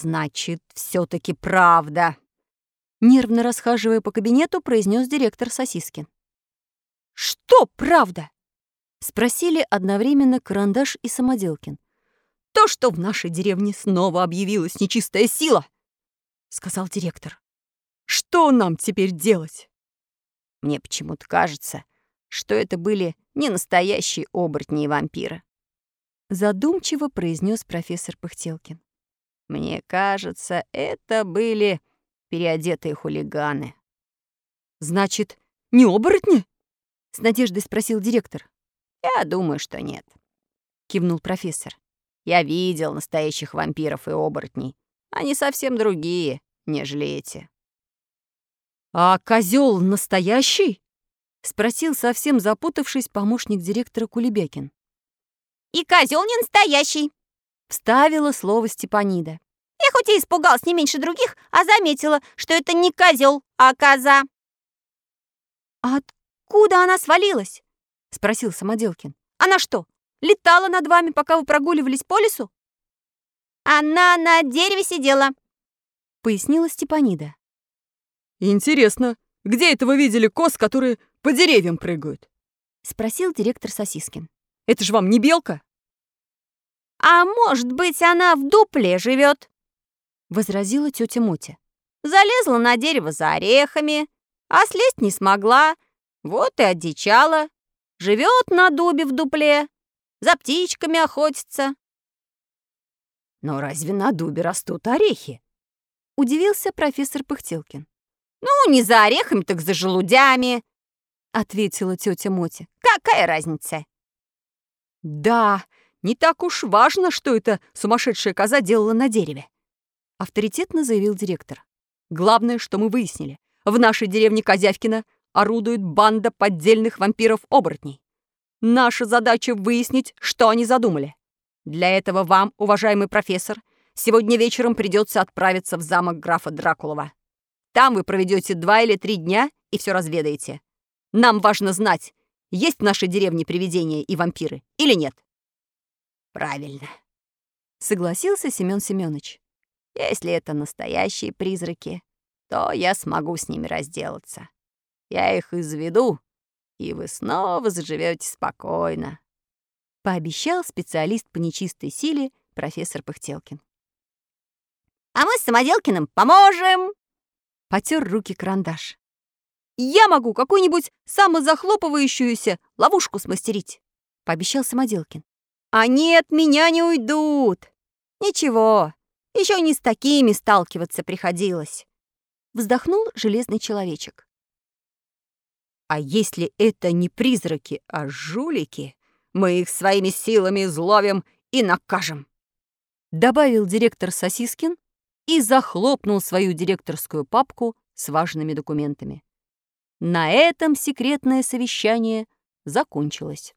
Значит, все-таки правда. Нервно расхаживая по кабинету, произнес директор Сосискин. «Что правда?» — спросили одновременно Карандаш и Самоделкин. «То, что в нашей деревне снова объявилась нечистая сила!» — сказал директор. «Что нам теперь делать?» Мне почему-то кажется, что это были не настоящие оборотни и вампиры. Задумчиво произнес профессор Пыхтелкин. Мне кажется, это были переодетые хулиганы. «Значит, не оборотни?» — с надеждой спросил директор. «Я думаю, что нет», — кивнул профессор. «Я видел настоящих вампиров и оборотней. Они совсем другие, нежели эти». «А козел настоящий?» — спросил, совсем запутавшись, помощник директора Кулебякин. «И козел не настоящий», — вставила слово Степанида. Я хоть и испугалась не меньше других, а заметила, что это не козел, а коза. «А откуда она свалилась?» — спросил Самоделкин. «Она что, летала над вами, пока вы прогуливались по лесу?» «Она на дереве сидела», — пояснила Степанида. «Интересно, где это вы видели коз, которые по деревьям прыгают?» — спросил директор Сосискин. «Это же вам не белка?» «А может быть, она в дупле живет?» — возразила тетя Мотя. «Залезла на дерево за орехами, а слезть не смогла, вот и одичала. Живет на дубе в дупле, за птичками охотится». «Но разве на дубе растут орехи?» — удивился профессор Пыхтелкин. «Ну, не за орехами, так за желудями», — ответила тетя Мотя. «Какая разница?» «Да, не так уж важно, что эта сумасшедшая коза делала на дереве авторитетно заявил директор. Главное, что мы выяснили. В нашей деревне Козявкина орудует банда поддельных вампиров-оборотней. Наша задача выяснить, что они задумали. Для этого вам, уважаемый профессор, сегодня вечером придется отправиться в замок графа Дракулова. Там вы проведете два или три дня и все разведаете. Нам важно знать, есть в нашей деревне привидения и вампиры или нет. Правильно, согласился Семен Семенович. Если это настоящие призраки, то я смогу с ними разделаться. Я их изведу, и вы снова заживете спокойно», — пообещал специалист по нечистой силе профессор Пыхтелкин. «А мы с Самоделкиным поможем!» — потер руки карандаш. «Я могу какую-нибудь самозахлопывающуюся ловушку смастерить», — пообещал Самоделкин. «Они от меня не уйдут. Ничего, еще не с такими сталкиваться приходилось. Вздохнул железный человечек. А если это не призраки, а жулики, мы их своими силами изловим и накажем. Добавил директор Сосискин и захлопнул свою директорскую папку с важными документами. На этом секретное совещание закончилось.